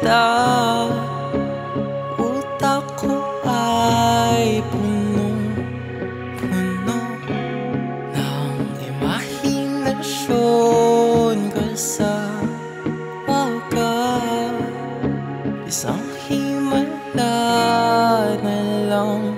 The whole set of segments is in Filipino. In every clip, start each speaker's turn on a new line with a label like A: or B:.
A: kita Utak ko ay punong-puno Ng imahinasyon. Kasama ka Isang himala na lang.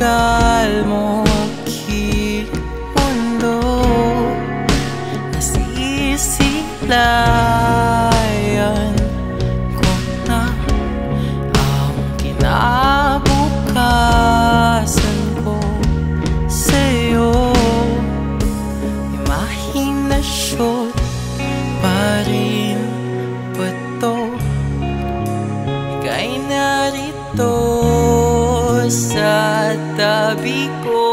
A: calmochi mondo nasisilayan ko na ang kinabukasan ko sa'yo imahinasyon pa rin ba to ika'y narito sa katabi ko